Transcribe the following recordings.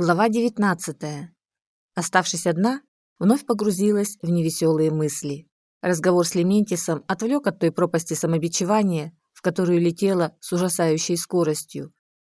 Глава 19. Оставшись одна, вновь погрузилась в невеселые мысли. Разговор с Лементисом отвлек от той пропасти самобичевания, в которую летела с ужасающей скоростью.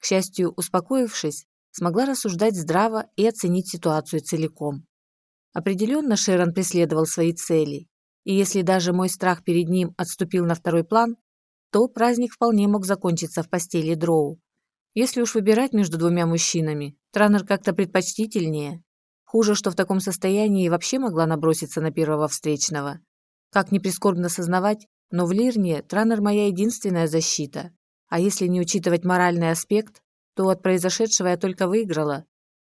К счастью, успокоившись, смогла рассуждать здраво и оценить ситуацию целиком. Определенно Шерон преследовал свои цели, и если даже мой страх перед ним отступил на второй план, то праздник вполне мог закончиться в постели Дроу. Если уж выбирать между двумя мужчинами, Транер как-то предпочтительнее. Хуже, что в таком состоянии вообще могла наброситься на первого встречного. Как ни прискорбно сознавать, но в Лирне Транер моя единственная защита. А если не учитывать моральный аспект, то от произошедшего я только выиграла.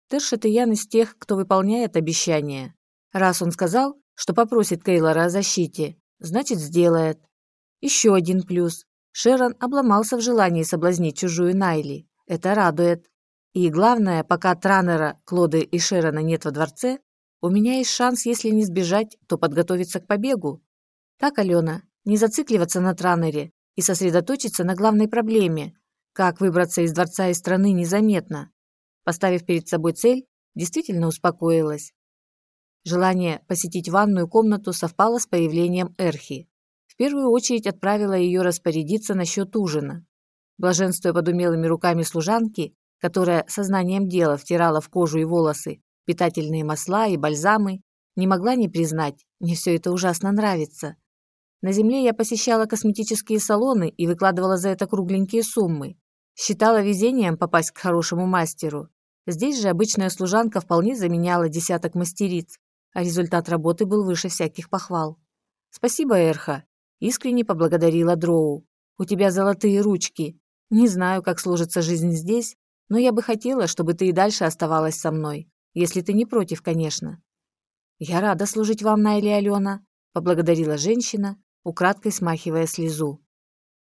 Тершет и Ян из тех, кто выполняет обещания. Раз он сказал, что попросит Кейлора о защите, значит сделает. Еще один плюс. Шерон обломался в желании соблазнить чужую Найли. Это радует. И главное, пока Транера, Клоды и Шерона нет во дворце, у меня есть шанс, если не сбежать, то подготовиться к побегу. Так, Алена, не зацикливаться на Транере и сосредоточиться на главной проблеме, как выбраться из дворца и страны незаметно. Поставив перед собой цель, действительно успокоилась. Желание посетить ванную комнату совпало с появлением Эрхи. В первую очередь отправила ее распорядиться насчет ужина. Блаженствуя под умелыми руками служанки, которая сознанием дела втирала в кожу и волосы питательные масла и бальзамы, не могла не признать, мне все это ужасно нравится. На земле я посещала косметические салоны и выкладывала за это кругленькие суммы. Считала везением попасть к хорошему мастеру. Здесь же обычная служанка вполне заменяла десяток мастериц, а результат работы был выше всяких похвал. «Спасибо, Эрха», – искренне поблагодарила Дроу. «У тебя золотые ручки. Не знаю, как сложится жизнь здесь, но я бы хотела, чтобы ты и дальше оставалась со мной, если ты не против, конечно. Я рада служить вам, Найли Алена, поблагодарила женщина, украдкой смахивая слезу.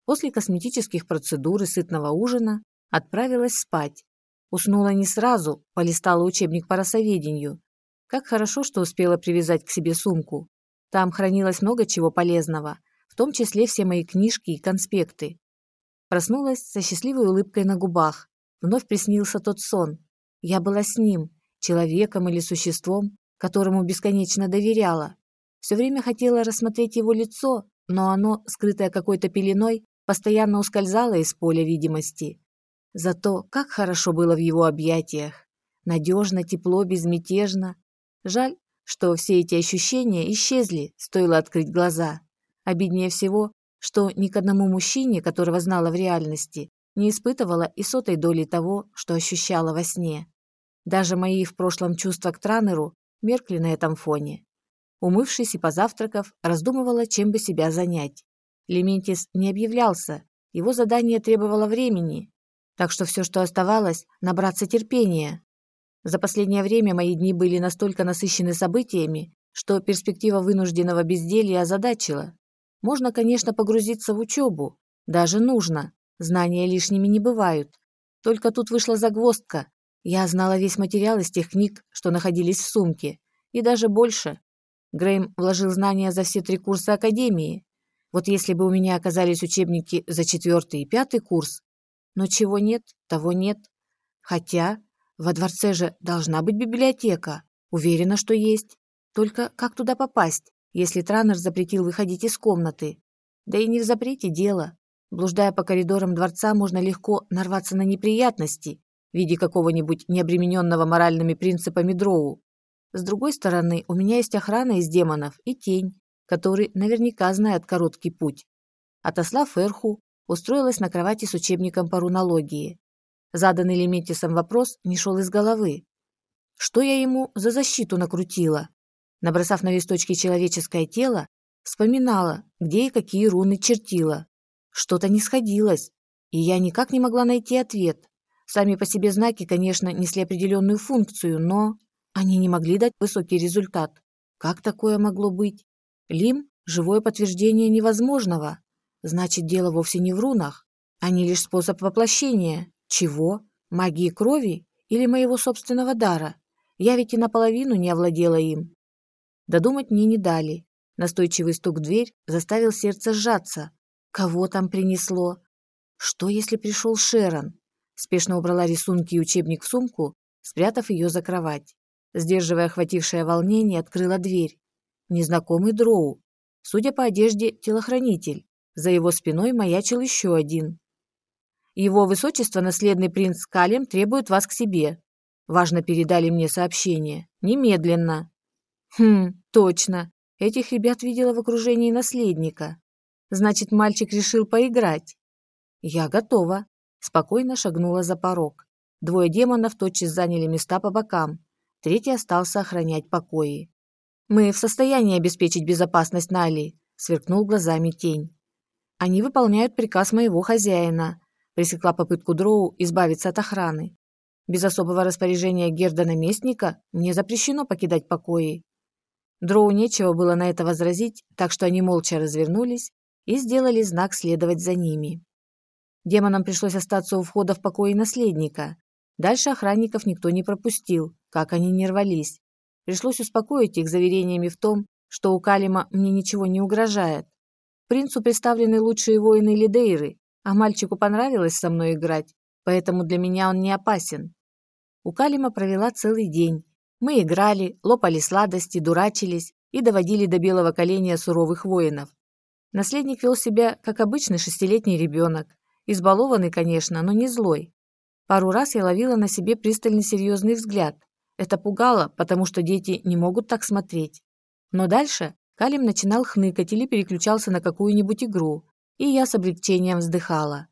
После косметических процедур и сытного ужина отправилась спать. Уснула не сразу, полистала учебник по росоведению. Как хорошо, что успела привязать к себе сумку. Там хранилось много чего полезного, в том числе все мои книжки и конспекты. Проснулась со счастливой улыбкой на губах. Вновь приснился тот сон. Я была с ним, человеком или существом, которому бесконечно доверяла. Все время хотела рассмотреть его лицо, но оно, скрытое какой-то пеленой, постоянно ускользало из поля видимости. Зато как хорошо было в его объятиях. Надежно, тепло, безмятежно. Жаль, что все эти ощущения исчезли, стоило открыть глаза. Обиднее всего, что ни к одному мужчине, которого знала в реальности, не испытывала и сотой доли того, что ощущала во сне. Даже мои в прошлом чувства к Транеру меркли на этом фоне. Умывшись и позавтракав, раздумывала, чем бы себя занять. Лементис не объявлялся, его задание требовало времени, так что все, что оставалось, набраться терпения. За последнее время мои дни были настолько насыщены событиями, что перспектива вынужденного безделья озадачила. Можно, конечно, погрузиться в учебу. Даже нужно. Знания лишними не бывают. Только тут вышла загвоздка. Я знала весь материал из тех книг, что находились в сумке. И даже больше. Грейм вложил знания за все три курса Академии. Вот если бы у меня оказались учебники за четвертый и пятый курс. Но чего нет, того нет. Хотя во дворце же должна быть библиотека. Уверена, что есть. Только как туда попасть? Если Транер запретил выходить из комнаты. Да и не в запрете дело. Блуждая по коридорам дворца, можно легко нарваться на неприятности в виде какого-нибудь необремененного моральными принципами дроу. С другой стороны, у меня есть охрана из демонов и тень, который наверняка знает короткий путь. Отослав Эрху, устроилась на кровати с учебником по рунологии. Заданный Лементисом вопрос не шел из головы. Что я ему за защиту накрутила? Набросав на листочке человеческое тело, вспоминала, где и какие руны чертила. Что-то не сходилось, и я никак не могла найти ответ. Сами по себе знаки, конечно, несли определенную функцию, но они не могли дать высокий результат. Как такое могло быть? Лим – живое подтверждение невозможного. Значит, дело вовсе не в рунах. Они лишь способ воплощения. Чего? Магии крови или моего собственного дара? Я ведь и наполовину не овладела им. Додумать мне не дали. Настойчивый стук в дверь заставил сердце сжаться. Кого там принесло? Что, если пришел Шерон? Спешно убрала рисунки и учебник в сумку, спрятав ее за кровать. Сдерживая охватившее волнение, открыла дверь. Незнакомый дроу. Судя по одежде, телохранитель. За его спиной маячил еще один. Его высочество, наследный принц Калем, требует вас к себе. Важно передали мне сообщение. Немедленно. Хм, точно. Этих ребят видела в окружении наследника. Значит, мальчик решил поиграть. Я готова. Спокойно шагнула за порог. Двое демонов тотчас заняли места по бокам. Третий остался охранять покои. «Мы в состоянии обеспечить безопасность Нали», — сверкнул глазами тень. «Они выполняют приказ моего хозяина», — пресекла попытку Дроу избавиться от охраны. «Без особого распоряжения Герда-наместника мне запрещено покидать покои». Дроу нечего было на это возразить, так что они молча развернулись и сделали знак следовать за ними. Демонам пришлось остаться у входа в покои наследника. Дальше охранников никто не пропустил, как они не рвались. Пришлось успокоить их заверениями в том, что у Калима мне ничего не угрожает. Принцу представлены лучшие воины Лидейры, а мальчику понравилось со мной играть, поэтому для меня он не опасен. У Калима провела целый день. Мы играли, лопали сладости, дурачились и доводили до белого коленя суровых воинов. Наследник вел себя, как обычный шестилетний ребенок. Избалованный, конечно, но не злой. Пару раз я ловила на себе пристальный серьезный взгляд, это пугало, потому что дети не могут так смотреть. Но дальше Калим начинал хныкать или переключался на какую-нибудь игру, и я с облегчением вздыхала.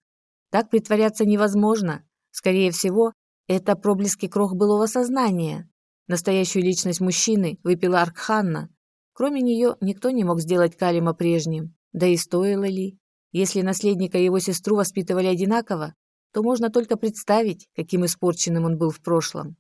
Так притворяться невозможно. Скорее всего, это проблески крох былого сознания. Настоящую личность мужчины выпила Аркханна. Кроме нее, никто не мог сделать Калима прежним. Да и стоило ли? Если наследника и его сестру воспитывали одинаково, то можно только представить, каким испорченным он был в прошлом.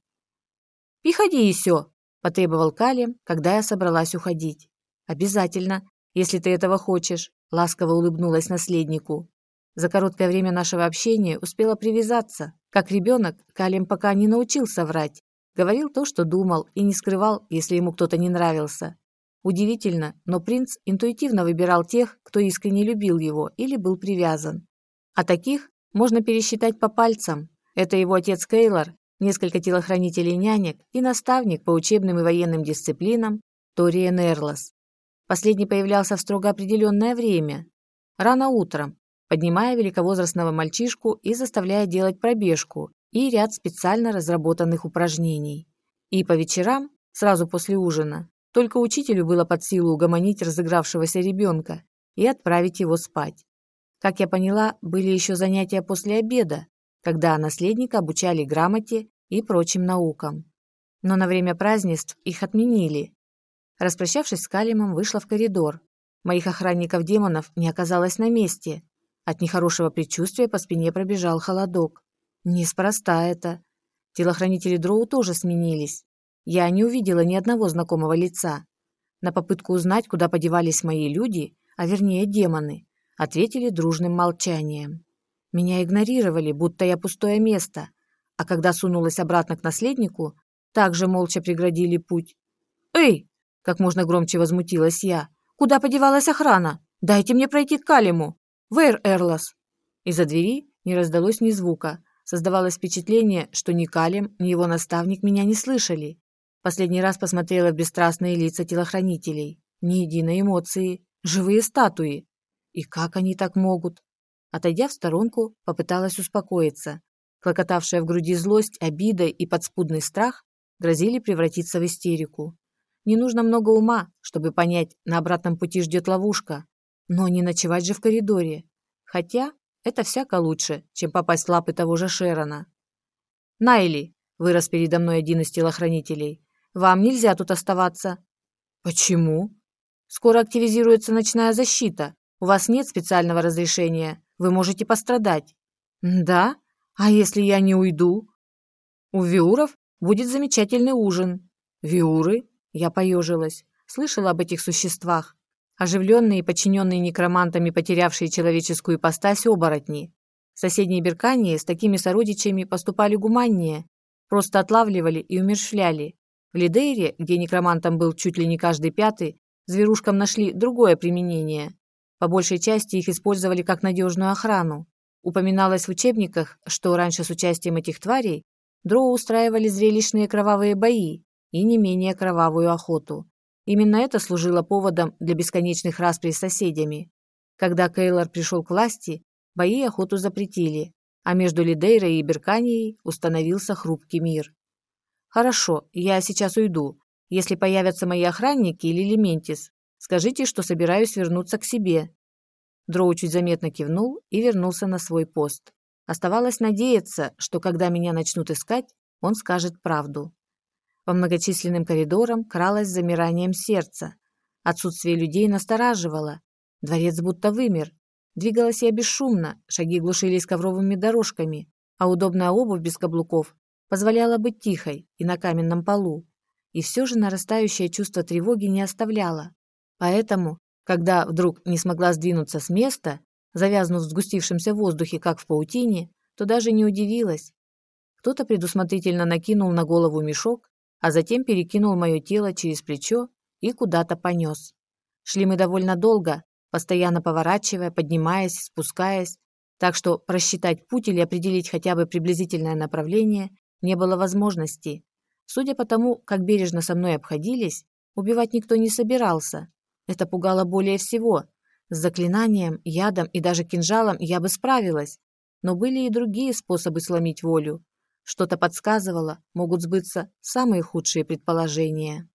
«Приходи еще!» – потребовал Калим, когда я собралась уходить. «Обязательно, если ты этого хочешь», – ласково улыбнулась наследнику. За короткое время нашего общения успела привязаться. Как ребенок, Калим пока не научился врать. Говорил то, что думал, и не скрывал, если ему кто-то не нравился. Удивительно, но принц интуитивно выбирал тех, кто искренне любил его или был привязан. А таких можно пересчитать по пальцам. Это его отец Кейлор несколько телохранителей нянек и наставник по учебным и военным дисциплинам Ториен Эрлас. Последний появлялся в строго определенное время, рано утром, поднимая великовозрастного мальчишку и заставляя делать пробежку и ряд специально разработанных упражнений. И по вечерам, сразу после ужина, только учителю было под силу угомонить разыгравшегося ребенка и отправить его спать. Как я поняла, были еще занятия после обеда, когда наследника обучали грамоте и прочим наукам. Но на время празднеств их отменили. Распрощавшись с Калимом, вышла в коридор. Моих охранников-демонов не оказалось на месте. От нехорошего предчувствия по спине пробежал холодок. Неспроста это. Телохранители Дроу тоже сменились. Я не увидела ни одного знакомого лица. На попытку узнать, куда подевались мои люди, а вернее демоны, ответили дружным молчанием. Меня игнорировали, будто я пустое место, а когда сунулась обратно к наследнику, также молча преградили путь. «Эй!» – как можно громче возмутилась я. «Куда подевалась охрана? Дайте мне пройти к Калиму! Вейр Эрлас!» Из-за двери не раздалось ни звука. Создавалось впечатление, что ни Калим, ни его наставник меня не слышали. Последний раз посмотрела в бесстрастные лица телохранителей. Ни единой эмоции. Живые статуи. И как они так могут? Отойдя в сторонку, попыталась успокоиться. Клокотавшая в груди злость, обида и подспудный страх грозили превратиться в истерику. Не нужно много ума, чтобы понять, на обратном пути ждет ловушка. Но не ночевать же в коридоре. Хотя это всяко лучше, чем попасть в лапы того же Шерона. «Найли!» – вырос передо мной один из телохранителей. «Вам нельзя тут оставаться». «Почему?» «Скоро активизируется ночная защита. У вас нет специального разрешения. Вы можете пострадать». «Да?» А если я не уйду? У Виуров будет замечательный ужин. Виуры? Я поежилась. Слышала об этих существах. Оживленные и подчиненные некромантами, потерявшие человеческую ипостась оборотни. Соседние Беркании с такими сородичами поступали гуманнее. Просто отлавливали и умершвляли. В Лидейре, где некромантом был чуть ли не каждый пятый, зверушкам нашли другое применение. По большей части их использовали как надежную охрану. Упоминалось в учебниках, что раньше с участием этих тварей Дроу устраивали зрелищные кровавые бои и не менее кровавую охоту. Именно это служило поводом для бесконечных расприй с соседями. Когда Кейлор пришел к власти, бои и охоту запретили, а между Лидейрой и Берканией установился хрупкий мир. «Хорошо, я сейчас уйду. Если появятся мои охранники или Лементис, скажите, что собираюсь вернуться к себе». Дроу чуть заметно кивнул и вернулся на свой пост. Оставалось надеяться, что когда меня начнут искать, он скажет правду. По многочисленным коридорам кралось замиранием сердца. Отсутствие людей настораживало. Дворец будто вымер. Двигалась я бесшумно, шаги глушились ковровыми дорожками, а удобная обувь без каблуков позволяла быть тихой и на каменном полу. И все же нарастающее чувство тревоги не оставляло. Поэтому, когда вдруг не смогла сдвинуться с места, завязнув в сгустившемся воздухе, как в паутине, то даже не удивилась. Кто-то предусмотрительно накинул на голову мешок, а затем перекинул мое тело через плечо и куда-то понес. Шли мы довольно долго, постоянно поворачивая, поднимаясь, спускаясь, так что просчитать путь или определить хотя бы приблизительное направление не было возможности. Судя по тому, как бережно со мной обходились, убивать никто не собирался. Это пугало более всего, с заклинанием, ядом и даже кинжалом я бы справилась, но были и другие способы сломить волю. Что-то подсказывало, могут сбыться самые худшие предположения.